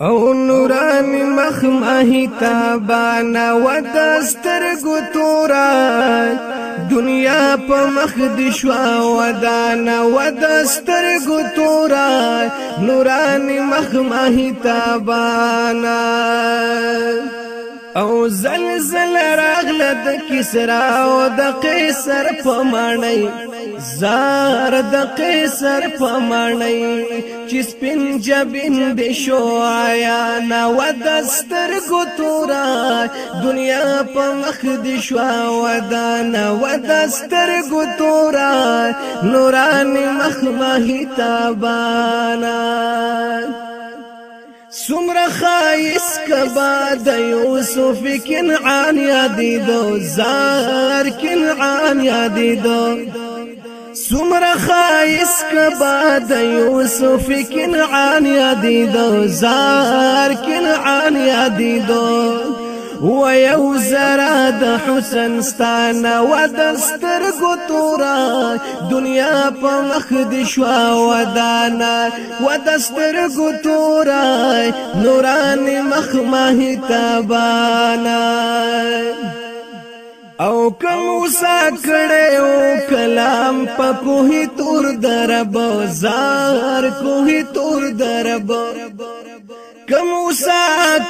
او نورانی مخ ماهی تابانا و دسترگو تورا دنیا په مخ دی شوا و دانا و دسترگو تورا نورانی مخ ماهی تابانا او زلزل راغله د کسرا او د قیصر په مانای زار د قیصر په مړی چې سپین جبین دې شو آیا نا ودستر ګتورا دنیا په مخ دې شو ودان ودستر ګتورا نورانی مخ ماهی تابانا سمر خایس کبا د یوسف کنعان یادیدو زار کنعان یادیدو سمر خایس کبا د یوسف کنعان یادیدو زار کنعان یادیدو و یو زرا حسن ستان و د سترګو تورا دنیا په مخ د شوا ودانا و د سترګو تورا تابانا او کم وسا کړه او کلام په کوه تور درب زار کوه تور درب کم وسا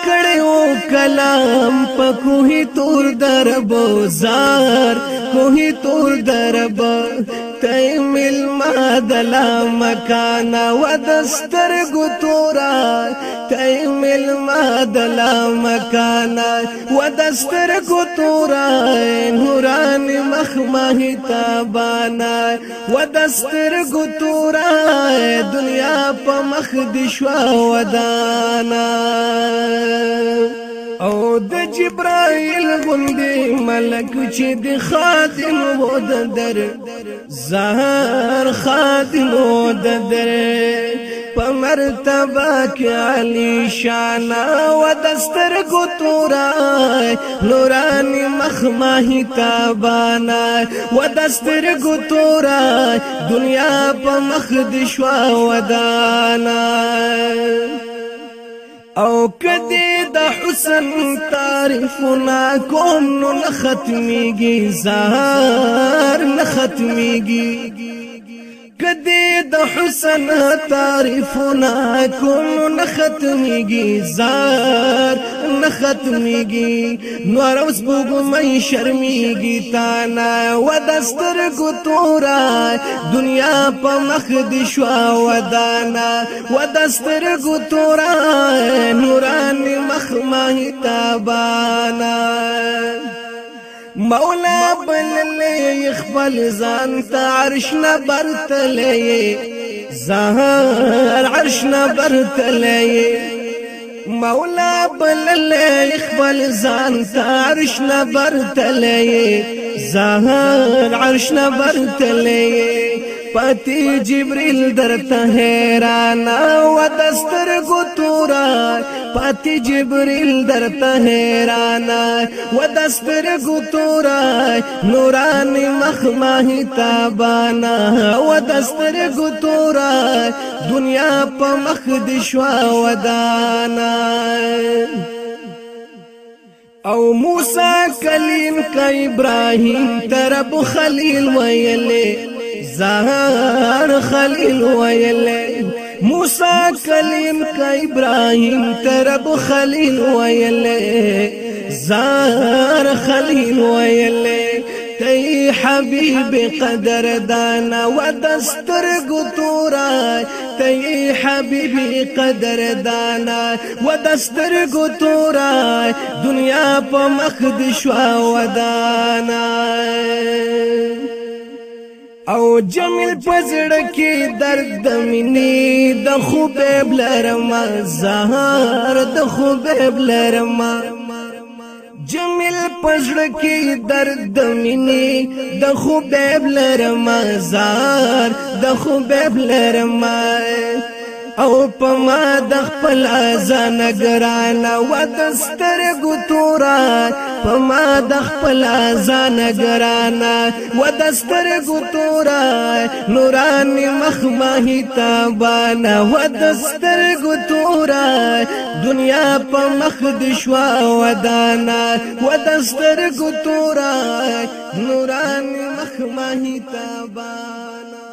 کړه او کلام په کوه تور درب زار کوه تور درب تیمل ما دلا مکان و دستر ګو تورا کای مل ما دل مکانا و دستر کو تورا نوران مخ مه تابانا و دستر کو تورا دنیا په مخ دی شو ودانا او د جبرائیل غوندې ملک چې د خادم و د در زهر خادم و د در په مرتبه کې علی شان او دستر کو تورا نورانی مخماهی تابانا و دستر کو تورا دنیا په مخد شوا ودانا او کدی د حسن تعریفنا کوم نو ختمیږي زار نه ختمیږي کدی د حسن تعرفنا کوم نه جي زار نه جي نور اوس وګمې شرميږي تا نه و دستر کو تورا دنیا په مخ شو ودانا و دستر کو تورا نوران مخ ما مولا بللی خپل ځان ته عرش نه برتلې زهر عرش نه برتلې مولا بللی خپل ځان ته عرش نه برتلې زهر عرش نه برتلې پتی جبریل درتا حیران او دستر کو تورا پتی جبریل درتا حیران او دستر کو تورا نورانی مخماهی تابانا او دستر کو تورا دنیا په مخ دي شوا ودانا او موسی کلیم کا ابراهیم ترب خلیل ویلې زہر خلیل ویلے موسیٰ کلیم کا ابراہیم ترب خلیل ویلے زہر خلیل ویلے تی حبیب قدر دانا و دستر گتورا تی حبیب قدر دانا و دستر گتورا دنیا پا مخدش و دانا او جمیل پزړه کې درد د منی د خوبیب لرم زهر د خوبیب لرم جمیل پزړه کې درد د منی د خوبیب لرم زهر د خوبیب لرم او پما د خپل اذان ګران و دستر ګتورا پما د خپل اذان ګران و دستر ګتورا نورانی مخمه تابان و دستر ګتورا دنیا په مخ د شوا ودانا و دستر ګتورا نورانی مخمه تابان